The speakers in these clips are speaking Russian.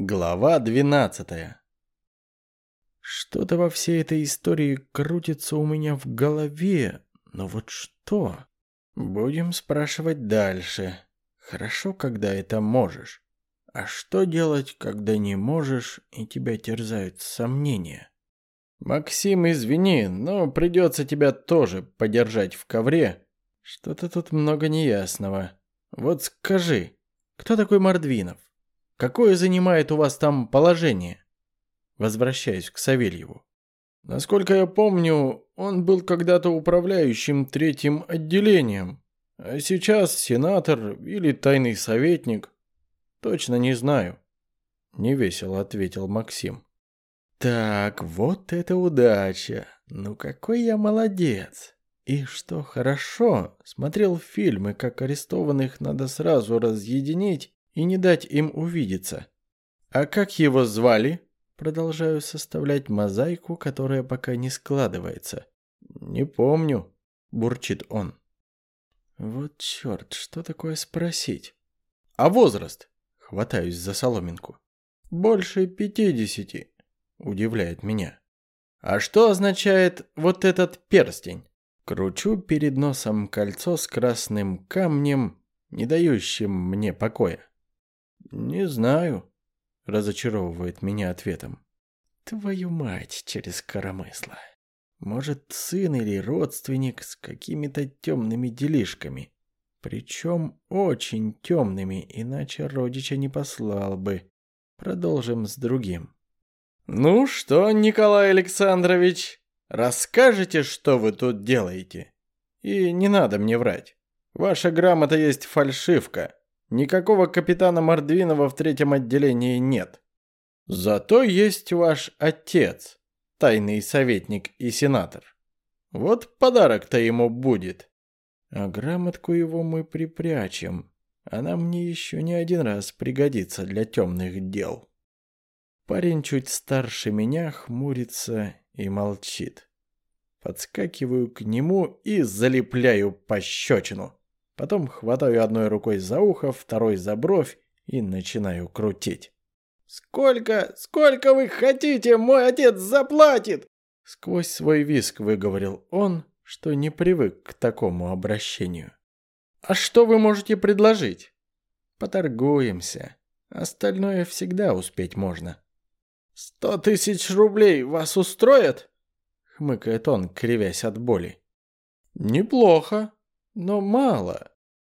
Глава 12 Что-то во всей этой истории крутится у меня в голове, но вот что? Будем спрашивать дальше. Хорошо, когда это можешь. А что делать, когда не можешь и тебя терзают сомнения? Максим, извини, но придется тебя тоже подержать в ковре. Что-то тут много неясного. Вот скажи, кто такой Мордвинов? Какое занимает у вас там положение? Возвращаюсь к Савельеву. Насколько я помню, он был когда-то управляющим третьим отделением, а сейчас сенатор или тайный советник. Точно не знаю. Невесело ответил Максим. Так, вот это удача. Ну какой я молодец. И что хорошо, смотрел фильмы, как арестованных надо сразу разъединить и не дать им увидеться. А как его звали? Продолжаю составлять мозаику, которая пока не складывается. Не помню, бурчит он. Вот черт, что такое спросить? А возраст? Хватаюсь за соломинку. Больше пятидесяти, удивляет меня. А что означает вот этот перстень? Кручу перед носом кольцо с красным камнем, не дающим мне покоя. «Не знаю», — разочаровывает меня ответом. «Твою мать через коромысло. Может, сын или родственник с какими-то темными делишками. Причем очень темными, иначе родича не послал бы. Продолжим с другим». «Ну что, Николай Александрович, расскажете, что вы тут делаете? И не надо мне врать. Ваша грамота есть фальшивка». Никакого капитана Мордвинова в третьем отделении нет. Зато есть ваш отец, тайный советник и сенатор. Вот подарок-то ему будет. А грамотку его мы припрячем. Она мне еще не один раз пригодится для темных дел. Парень чуть старше меня хмурится и молчит. Подскакиваю к нему и залепляю пощечину. Потом хватаю одной рукой за ухо, второй за бровь и начинаю крутить. «Сколько, сколько вы хотите? Мой отец заплатит!» Сквозь свой виск выговорил он, что не привык к такому обращению. «А что вы можете предложить?» «Поторгуемся. Остальное всегда успеть можно». «Сто тысяч рублей вас устроят?» — хмыкает он, кривясь от боли. «Неплохо», но мало.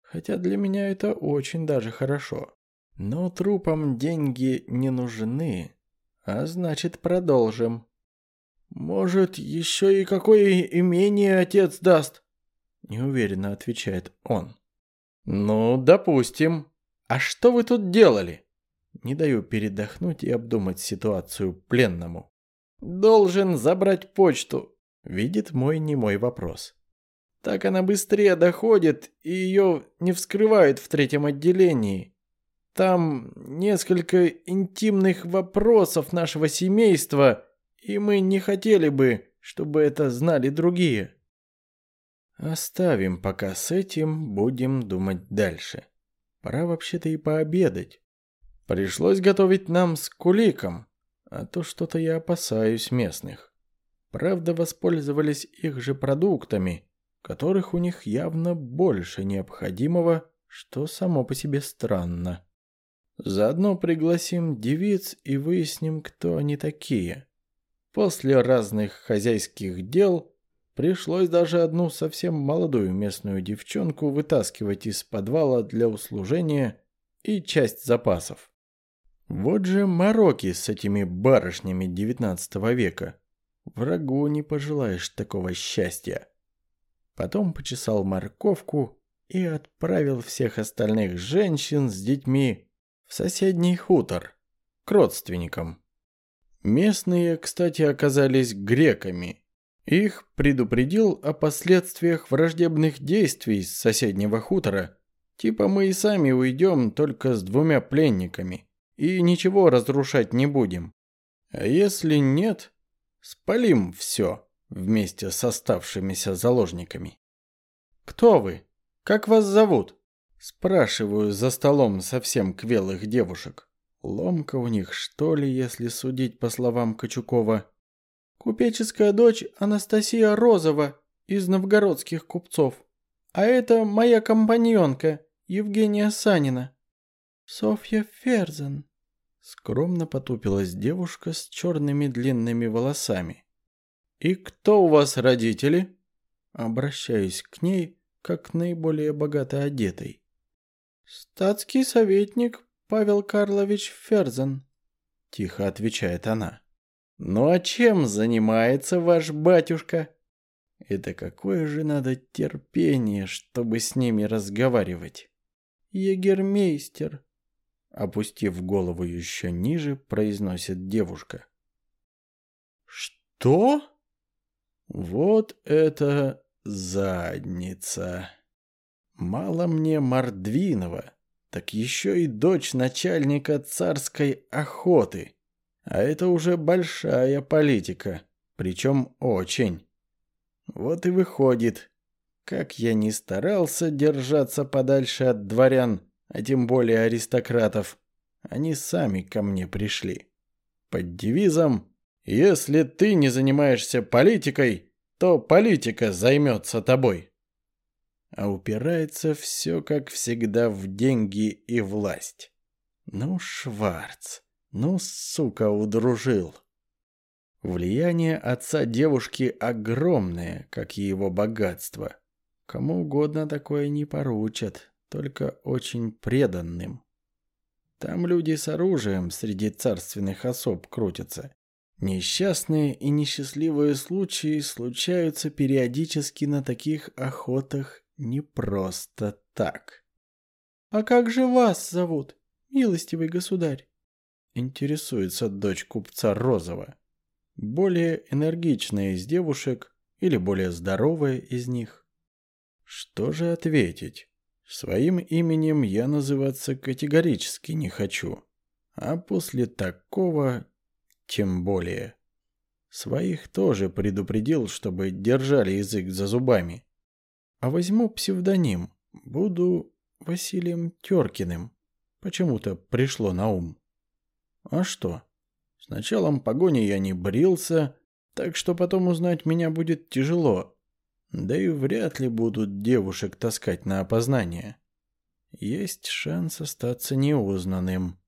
Хотя для меня это очень даже хорошо. Но трупам деньги не нужны, а значит продолжим. Может, еще и какое имение отец даст? Неуверенно отвечает он. Ну, допустим. А что вы тут делали? Не даю передохнуть и обдумать ситуацию пленному. Должен забрать почту. Видит мой немой вопрос. Так она быстрее доходит, и ее не вскрывают в третьем отделении. Там несколько интимных вопросов нашего семейства, и мы не хотели бы, чтобы это знали другие. Оставим пока с этим, будем думать дальше. Пора вообще-то и пообедать. Пришлось готовить нам с куликом, а то что-то я опасаюсь местных. Правда, воспользовались их же продуктами – которых у них явно больше необходимого, что само по себе странно. Заодно пригласим девиц и выясним, кто они такие. После разных хозяйских дел пришлось даже одну совсем молодую местную девчонку вытаскивать из подвала для услужения и часть запасов. Вот же мороки с этими барышнями девятнадцатого века. Врагу не пожелаешь такого счастья потом почесал морковку и отправил всех остальных женщин с детьми в соседний хутор, к родственникам. Местные, кстати, оказались греками. Их предупредил о последствиях враждебных действий с соседнего хутора. Типа мы и сами уйдем только с двумя пленниками и ничего разрушать не будем. А если нет, спалим все вместе с оставшимися заложниками. «Кто вы? Как вас зовут?» Спрашиваю за столом совсем квелых девушек. Ломка у них, что ли, если судить по словам Кочукова. Купеческая дочь Анастасия Розова из новгородских купцов. А это моя компаньонка Евгения Санина. Софья Ферзен. Скромно потупилась девушка с черными длинными волосами. «И кто у вас родители?» Обращаюсь к ней, как наиболее богато одетой. «Статский советник Павел Карлович Ферзен», — тихо отвечает она. «Ну а чем занимается ваш батюшка?» «Это какое же надо терпение, чтобы с ними разговаривать?» «Егермейстер», — опустив голову еще ниже, произносит девушка. «Что?» «Вот это задница!» Мало мне Мордвинова, так еще и дочь начальника царской охоты. А это уже большая политика, причем очень. Вот и выходит, как я не старался держаться подальше от дворян, а тем более аристократов, они сами ко мне пришли. Под девизом «Если ты не занимаешься политикой, то политика займется тобой» а упирается все, как всегда, в деньги и власть. Ну, Шварц, ну, сука, удружил. Влияние отца девушки огромное, как и его богатство. Кому угодно такое не поручат, только очень преданным. Там люди с оружием среди царственных особ крутятся. Несчастные и несчастливые случаи случаются периодически на таких охотах не просто так. «А как же вас зовут, милостивый государь?» Интересуется дочь купца Розова. Более энергичная из девушек или более здоровая из них? Что же ответить? Своим именем я называться категорически не хочу. А после такого тем более. Своих тоже предупредил, чтобы держали язык за зубами. А возьму псевдоним. Буду Василием Теркиным. Почему-то пришло на ум. А что? С началом погони я не брился, так что потом узнать меня будет тяжело. Да и вряд ли будут девушек таскать на опознание. Есть шанс остаться неузнанным.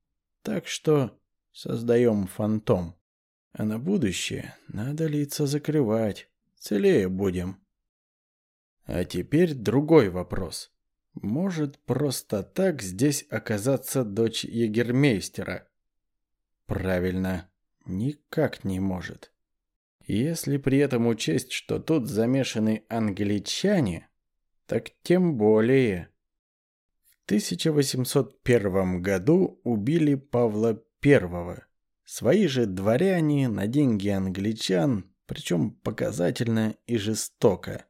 Так что создаем фантом. А на будущее надо лица закрывать. Целее будем. А теперь другой вопрос. Может просто так здесь оказаться дочь егермейстера? Правильно, никак не может. Если при этом учесть, что тут замешаны англичане, так тем более. В 1801 году убили Павла I. Свои же дворяне на деньги англичан, причем показательно и жестоко.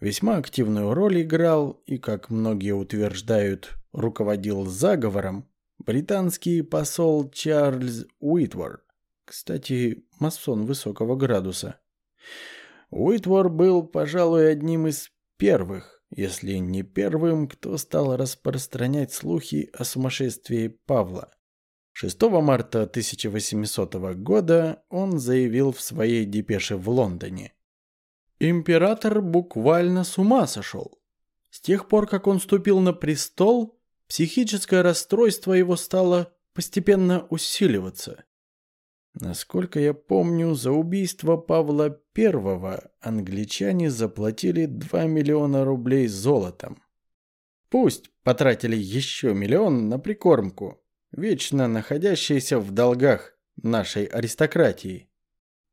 Весьма активную роль играл и, как многие утверждают, руководил заговором британский посол Чарльз Уитвор, кстати, масон высокого градуса. Уитвор был, пожалуй, одним из первых, если не первым, кто стал распространять слухи о сумасшествии Павла. 6 марта 1800 года он заявил в своей депеше в Лондоне – Император буквально с ума сошел. С тех пор, как он ступил на престол, психическое расстройство его стало постепенно усиливаться. Насколько я помню, за убийство Павла I англичане заплатили 2 миллиона рублей золотом. Пусть потратили еще миллион на прикормку, вечно находящейся в долгах нашей аристократии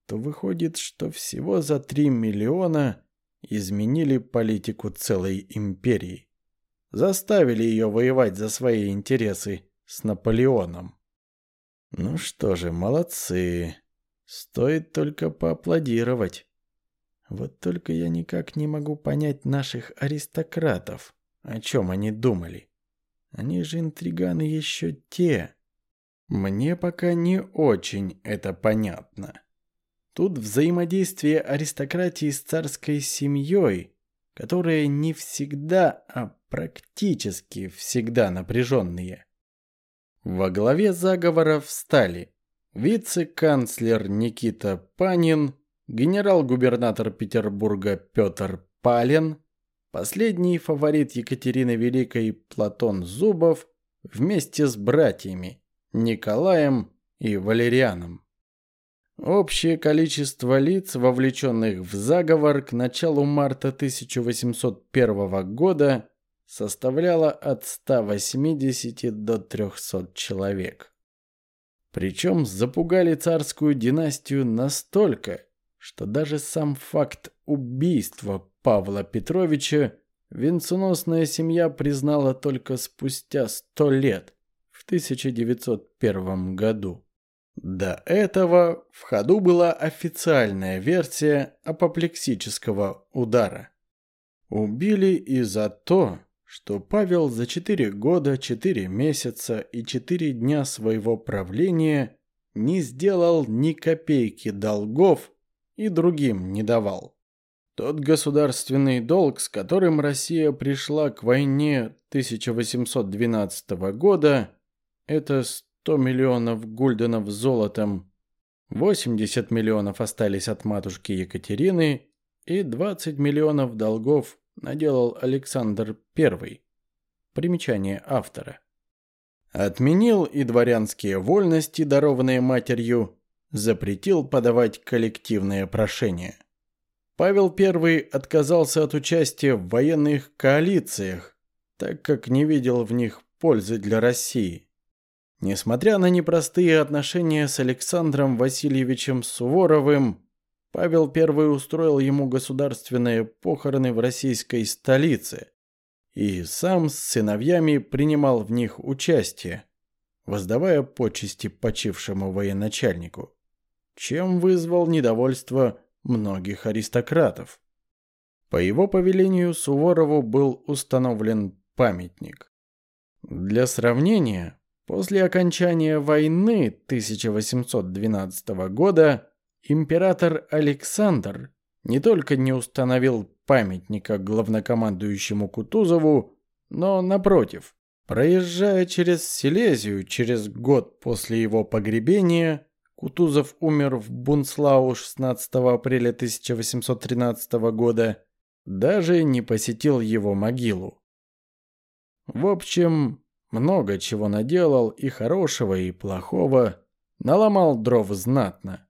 то выходит, что всего за 3 миллиона изменили политику целой империи. Заставили ее воевать за свои интересы с Наполеоном. Ну что же, молодцы. Стоит только поаплодировать. Вот только я никак не могу понять наших аристократов, о чем они думали. Они же интриганы еще те. Мне пока не очень это понятно. Тут взаимодействие аристократии с царской семьей, которая не всегда, а практически всегда напряженные. Во главе заговора встали вице-канцлер Никита Панин, генерал-губернатор Петербурга Петр Палин, последний фаворит Екатерины Великой Платон Зубов вместе с братьями Николаем и Валерианом. Общее количество лиц, вовлеченных в заговор к началу марта 1801 года, составляло от 180 до 300 человек. Причем запугали царскую династию настолько, что даже сам факт убийства Павла Петровича венценосная семья признала только спустя сто лет, в 1901 году. До этого в ходу была официальная версия апоплексического удара. Убили и за то, что Павел за четыре года, четыре месяца и четыре дня своего правления не сделал ни копейки долгов и другим не давал. Тот государственный долг, с которым Россия пришла к войне 1812 года, это 100 миллионов гульденов золотом, 80 миллионов остались от матушки Екатерины и 20 миллионов долгов наделал Александр I. Примечание автора. Отменил и дворянские вольности, дарованные матерью, запретил подавать коллективные прошения. Павел I отказался от участия в военных коалициях, так как не видел в них пользы для России. Несмотря на непростые отношения с Александром Васильевичем Суворовым, Павел I устроил ему государственные похороны в российской столице и сам с сыновьями принимал в них участие, воздавая почести почившему военачальнику, чем вызвал недовольство многих аристократов. По его повелению Суворову был установлен памятник. Для сравнения, после окончания войны 1812 года император Александр не только не установил памятника главнокомандующему Кутузову, но, напротив, проезжая через Силезию через год после его погребения, Кутузов умер в Бунслау 16 апреля 1813 года, даже не посетил его могилу. В общем, много чего наделал и хорошего, и плохого, наломал дров знатно.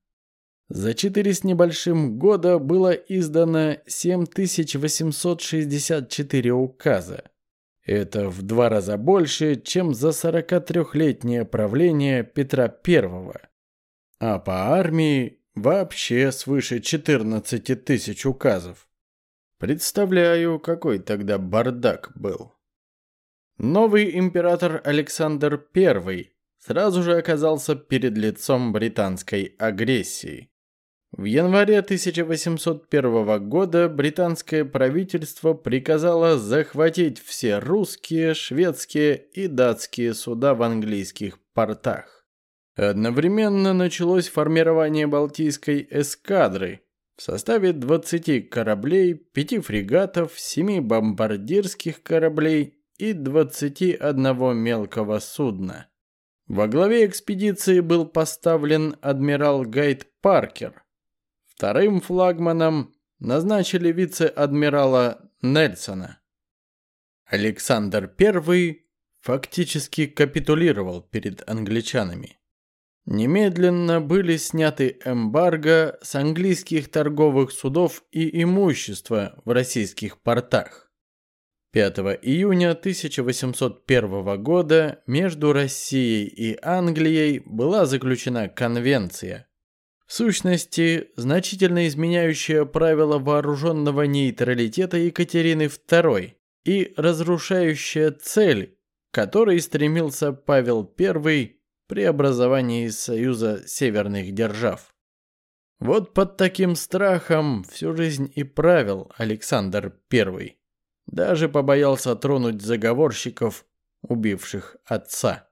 За четыре с небольшим года было издано 7864 указа. Это в два раза больше, чем за 43-летнее правление Петра I. А по армии вообще свыше 14 тысяч указов. Представляю, какой тогда бардак был. Новый император Александр I сразу же оказался перед лицом британской агрессии. В январе 1801 года британское правительство приказало захватить все русские, шведские и датские суда в английских портах. Одновременно началось формирование Балтийской эскадры в составе 20 кораблей, 5 фрегатов, 7 бомбардирских кораблей и 21 мелкого судна. Во главе экспедиции был поставлен адмирал Гайд Паркер, Вторым флагманом назначили вице-адмирала Нельсона. Александр I фактически капитулировал перед англичанами. Немедленно были сняты эмбарго с английских торговых судов и имущества в российских портах. 5 июня 1801 года между Россией и Англией была заключена конвенция, в сущности, значительно изменяющая правила вооруженного нейтралитета Екатерины II и разрушающая цель, которой стремился Павел I при образовании Союза Северных Держав. Вот под таким страхом всю жизнь и правил Александр I. Даже побоялся тронуть заговорщиков, убивших отца.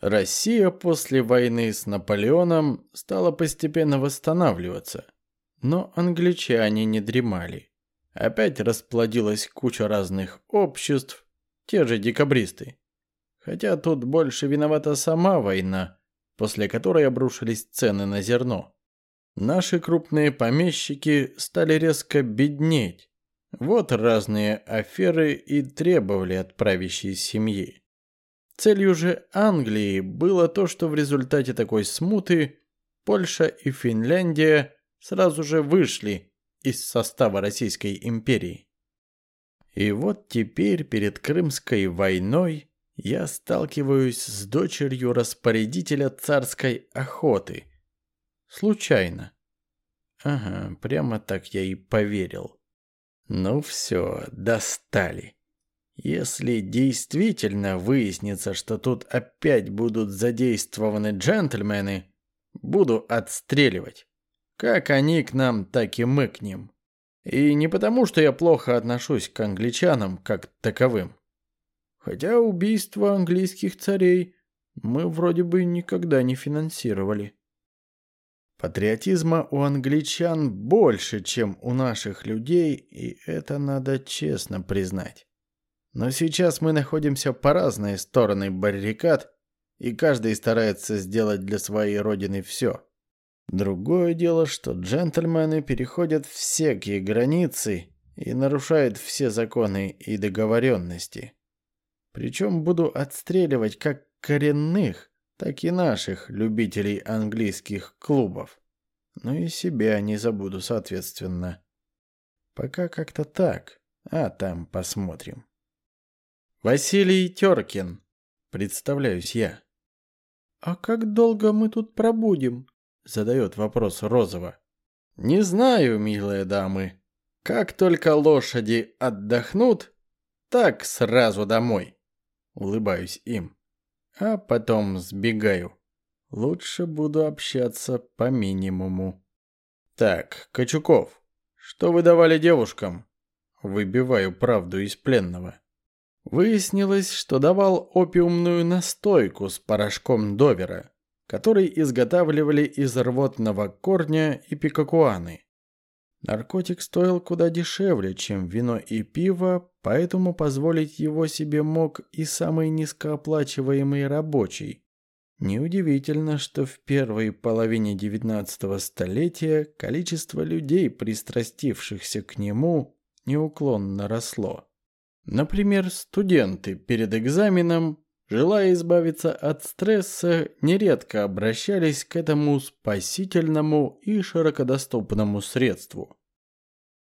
Россия после войны с Наполеоном стала постепенно восстанавливаться. Но англичане не дремали. Опять расплодилась куча разных обществ, те же декабристы. Хотя тут больше виновата сама война, после которой обрушились цены на зерно. Наши крупные помещики стали резко беднеть. Вот разные аферы и требовали от правящей семьи. Целью же Англии было то, что в результате такой смуты Польша и Финляндия сразу же вышли из состава Российской империи. И вот теперь перед Крымской войной я сталкиваюсь с дочерью распорядителя царской охоты. Случайно. Ага, прямо так я и поверил. Ну все, достали. Если действительно выяснится, что тут опять будут задействованы джентльмены, буду отстреливать. Как они к нам, так и мы к ним. И не потому, что я плохо отношусь к англичанам как таковым. Хотя убийство английских царей мы вроде бы никогда не финансировали. Патриотизма у англичан больше, чем у наших людей, и это надо честно признать. Но сейчас мы находимся по разные стороны баррикад, и каждый старается сделать для своей родины все. Другое дело, что джентльмены переходят всякие границы и нарушают все законы и договоренности. Причем буду отстреливать как коренных, так и наших любителей английских клубов. Ну и себя не забуду, соответственно. Пока как-то так, а там посмотрим. Василий Теркин. Представляюсь я. «А как долго мы тут пробудем?» Задает вопрос Розова. Не знаю, милые дамы. Как только лошади отдохнут, так сразу домой. Улыбаюсь им. А потом сбегаю. Лучше буду общаться по минимуму. Так, Качуков, что вы давали девушкам? Выбиваю правду из пленного. Выяснилось, что давал опиумную настойку с порошком довера который изготавливали из рвотного корня и пикакуаны. Наркотик стоил куда дешевле, чем вино и пиво, поэтому позволить его себе мог и самый низкооплачиваемый рабочий. Неудивительно, что в первой половине XIX столетия количество людей, пристрастившихся к нему, неуклонно росло. Например, студенты перед экзаменом желая избавиться от стресса, нередко обращались к этому спасительному и широкодоступному средству.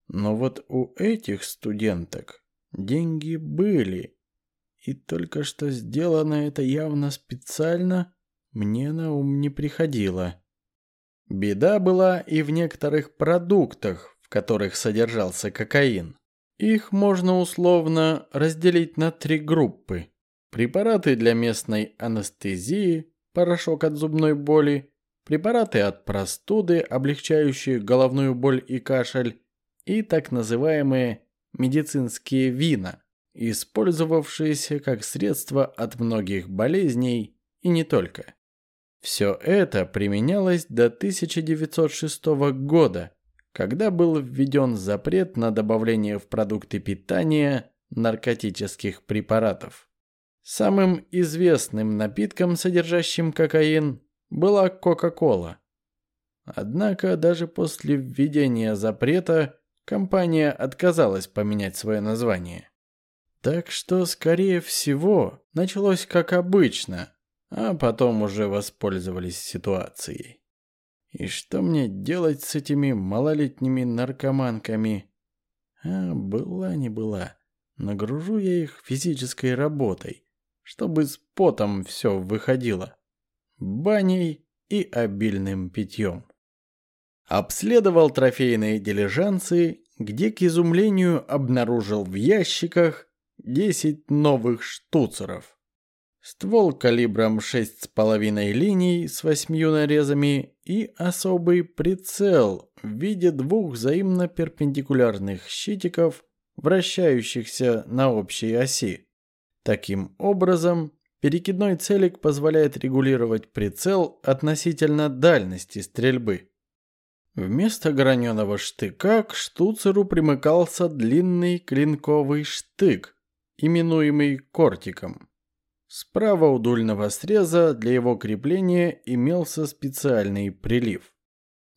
Но вот у этих студенток деньги были, и только что сделано это явно специально мне на ум не приходило. Беда была и в некоторых продуктах, в которых содержался кокаин. Их можно условно разделить на три группы. Препараты для местной анестезии, порошок от зубной боли, препараты от простуды, облегчающие головную боль и кашель, и так называемые медицинские вина, использовавшиеся как средство от многих болезней и не только. Все это применялось до 1906 года, когда был введен запрет на добавление в продукты питания наркотических препаратов. Самым известным напитком, содержащим кокаин, была Кока-Кола. Однако даже после введения запрета компания отказалась поменять свое название. Так что, скорее всего, началось как обычно, а потом уже воспользовались ситуацией. И что мне делать с этими малолетними наркоманками? А, была не была. Нагружу я их физической работой, чтобы с потом все выходило. Баней и обильным питьем. Обследовал трофейные дилижансы, где, к изумлению, обнаружил в ящиках 10 новых штуцеров. Ствол калибром 6,5 линий с восьмью нарезами и особый прицел в виде двух взаимно перпендикулярных щитиков, вращающихся на общей оси. Таким образом, перекидной целик позволяет регулировать прицел относительно дальности стрельбы. Вместо граненого штыка к штуцеру примыкался длинный клинковый штык, именуемый кортиком. Справа у дульного среза для его крепления имелся специальный прилив.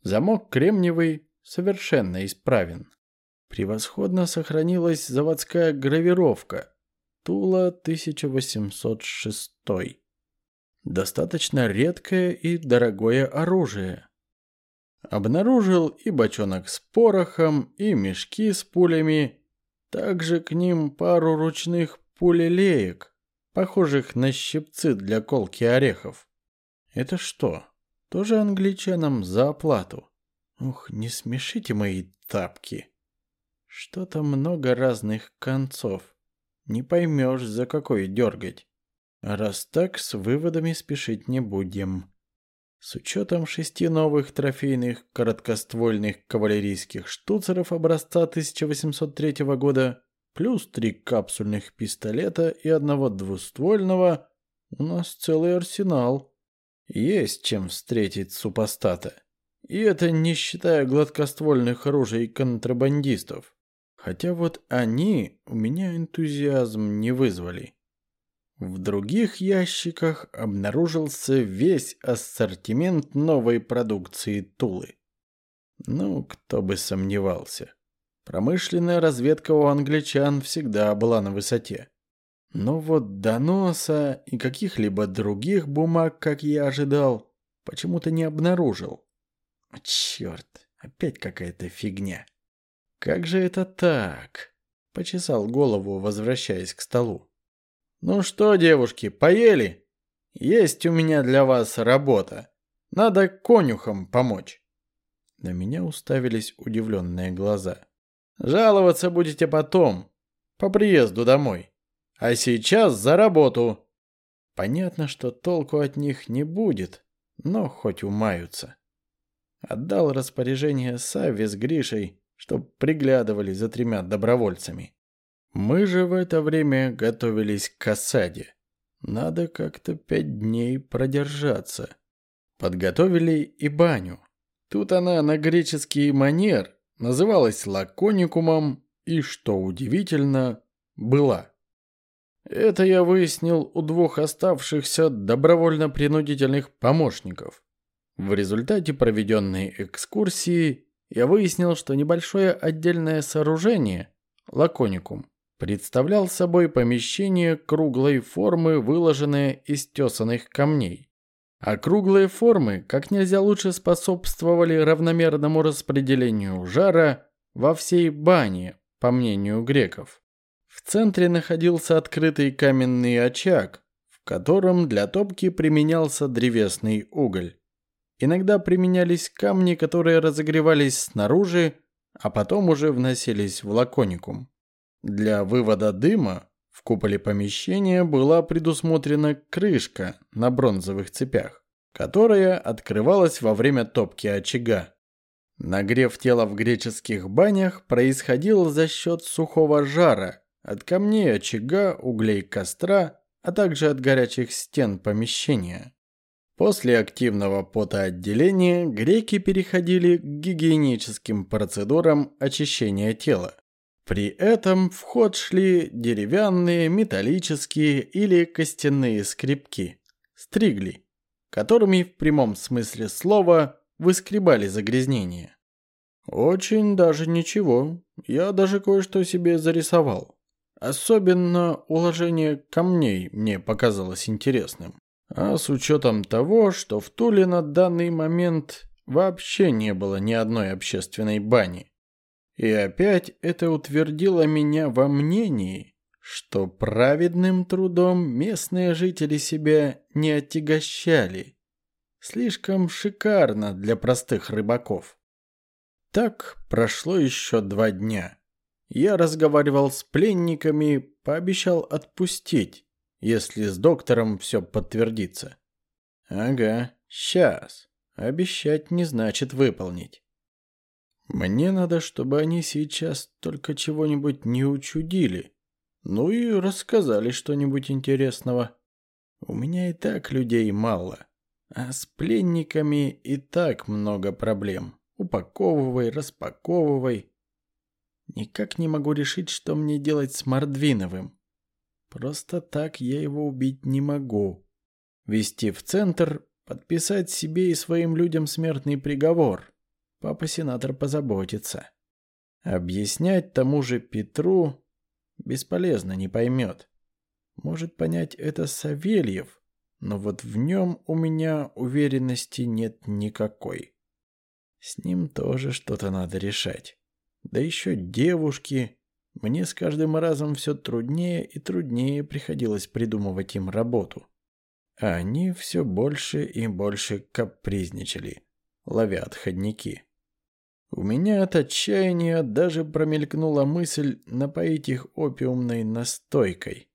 Замок кремниевый совершенно исправен. Превосходно сохранилась заводская гравировка Тула 1806. Достаточно редкое и дорогое оружие. Обнаружил и бочонок с порохом, и мешки с пулями, также к ним пару ручных пулелеек, похожих на щипцы для колки орехов. Это что, тоже англичанам за оплату? Ух, не смешите мои тапки. Что-то много разных концов. Не поймешь, за какой дергать. Раз так, с выводами спешить не будем. С учетом шести новых трофейных короткоствольных кавалерийских штуцеров образца 1803 года, плюс три капсульных пистолета и одного двуствольного, у нас целый арсенал. Есть чем встретить супостата. И это не считая гладкоствольных оружий контрабандистов. Хотя вот они у меня энтузиазм не вызвали. В других ящиках обнаружился весь ассортимент новой продукции Тулы. Ну, кто бы сомневался. Промышленная разведка у англичан всегда была на высоте. Но вот доноса и каких-либо других бумаг, как я ожидал, почему-то не обнаружил. Черт, опять какая-то фигня. Как же это так? Почесал голову, возвращаясь к столу. «Ну что, девушки, поели? Есть у меня для вас работа. Надо конюхам помочь». На меня уставились удивленные глаза. «Жаловаться будете потом, по приезду домой. А сейчас за работу». Понятно, что толку от них не будет, но хоть умаются. Отдал распоряжение Савве с Гришей, чтоб приглядывали за тремя добровольцами. Мы же в это время готовились к осаде. Надо как-то пять дней продержаться. Подготовили и баню. Тут она на греческий манер называлась лаконикумом и, что удивительно, была. Это я выяснил у двух оставшихся добровольно-принудительных помощников. В результате проведенной экскурсии я выяснил, что небольшое отдельное сооружение, лаконикум, представлял собой помещение круглой формы, выложенное из тесанных камней. А круглые формы как нельзя лучше способствовали равномерному распределению жара во всей бане, по мнению греков. В центре находился открытый каменный очаг, в котором для топки применялся древесный уголь. Иногда применялись камни, которые разогревались снаружи, а потом уже вносились в лаконикум. Для вывода дыма в куполе помещения была предусмотрена крышка на бронзовых цепях, которая открывалась во время топки очага. Нагрев тела в греческих банях происходил за счет сухого жара от камней очага, углей костра, а также от горячих стен помещения. После активного потоотделения греки переходили к гигиеническим процедурам очищения тела. При этом в ход шли деревянные, металлические или костяные скребки, стригли, которыми в прямом смысле слова выскребали загрязнение. Очень даже ничего, я даже кое-что себе зарисовал. Особенно уложение камней мне показалось интересным. А с учетом того, что в Туле на данный момент вообще не было ни одной общественной бани, и опять это утвердило меня во мнении, что праведным трудом местные жители себя не отягощали. Слишком шикарно для простых рыбаков. Так прошло еще два дня. Я разговаривал с пленниками, пообещал отпустить, если с доктором все подтвердится. Ага, сейчас. Обещать не значит выполнить. Мне надо, чтобы они сейчас только чего-нибудь не учудили. Ну и рассказали что-нибудь интересного. У меня и так людей мало. А с пленниками и так много проблем. Упаковывай, распаковывай. Никак не могу решить, что мне делать с Мордвиновым. Просто так я его убить не могу. Вести в центр, подписать себе и своим людям смертный приговор. Папа-сенатор позаботится. Объяснять тому же Петру бесполезно, не поймет. Может понять это Савельев, но вот в нем у меня уверенности нет никакой. С ним тоже что-то надо решать. Да еще девушки. Мне с каждым разом все труднее и труднее приходилось придумывать им работу. А они все больше и больше капризничали, ловя отходники. У меня от отчаяния даже промелькнула мысль напоить их опиумной настойкой.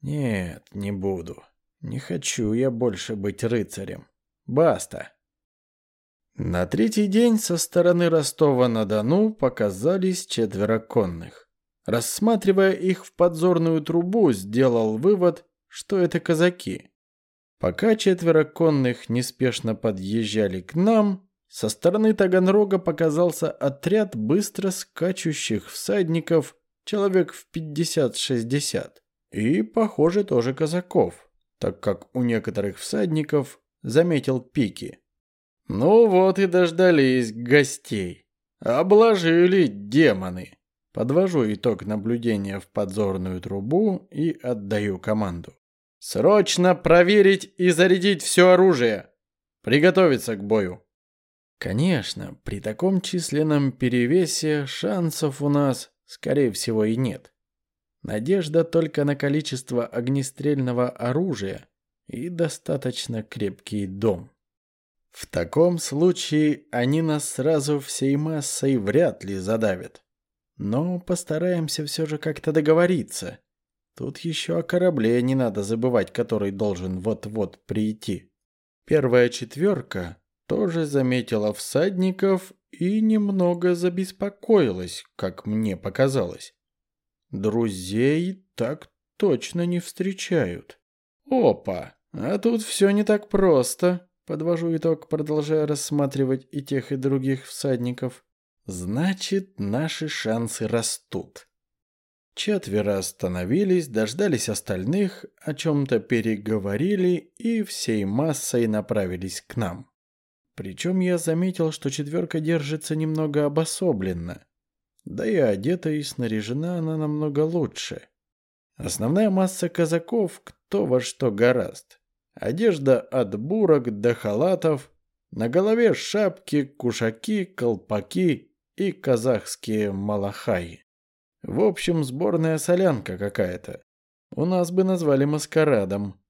Нет, не буду. Не хочу я больше быть рыцарем. Баста. На третий день со стороны Ростова-на-Дону показались четверо конных. Рассматривая их в подзорную трубу, сделал вывод, что это казаки. Пока четверо конных неспешно подъезжали к нам, со стороны Таганрога показался отряд быстро скачущих всадников, человек в 50-60. И, похоже, тоже казаков, так как у некоторых всадников заметил пики. Ну вот и дождались гостей. Обложили демоны. Подвожу итог наблюдения в подзорную трубу и отдаю команду. Срочно проверить и зарядить все оружие. Приготовиться к бою. Конечно, при таком численном перевесе шансов у нас, скорее всего, и нет. Надежда только на количество огнестрельного оружия и достаточно крепкий дом. В таком случае они нас сразу всей массой вряд ли задавят. Но постараемся все же как-то договориться. Тут еще о корабле не надо забывать, который должен вот-вот прийти. Первая четверка тоже заметила всадников и немного забеспокоилась, как мне показалось. Друзей так точно не встречают. Опа, а тут все не так просто. Подвожу итог, продолжая рассматривать и тех, и других всадников. Значит, наши шансы растут. Четверо остановились, дождались остальных, о чем-то переговорили и всей массой направились к нам. Причем я заметил, что четверка держится немного обособленно. Да и одета и снаряжена она намного лучше. Основная масса казаков кто во что гораст. Одежда от бурок до халатов, на голове шапки, кушаки, колпаки и казахские малахаи. В общем, сборная солянка какая-то. У нас бы назвали маскарадом.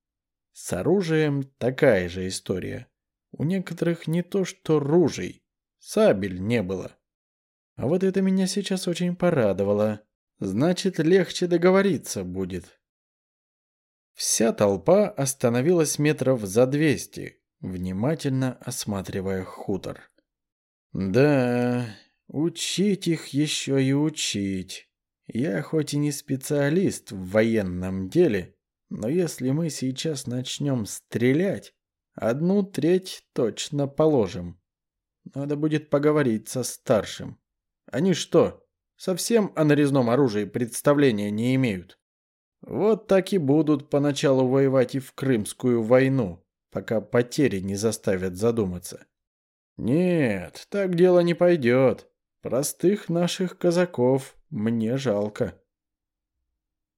С оружием такая же история. У некоторых не то что ружей, сабель не было. А вот это меня сейчас очень порадовало. Значит, легче договориться будет. Вся толпа остановилась метров за двести, внимательно осматривая хутор. Да, учить их еще и учить. Я хоть и не специалист в военном деле, но если мы сейчас начнем стрелять, одну треть точно положим. Надо будет поговорить со старшим. Они что, совсем о нарезном оружии представления не имеют? Вот так и будут поначалу воевать и в Крымскую войну, пока потери не заставят задуматься. Нет, так дело не пойдет. Простых наших казаков мне жалко.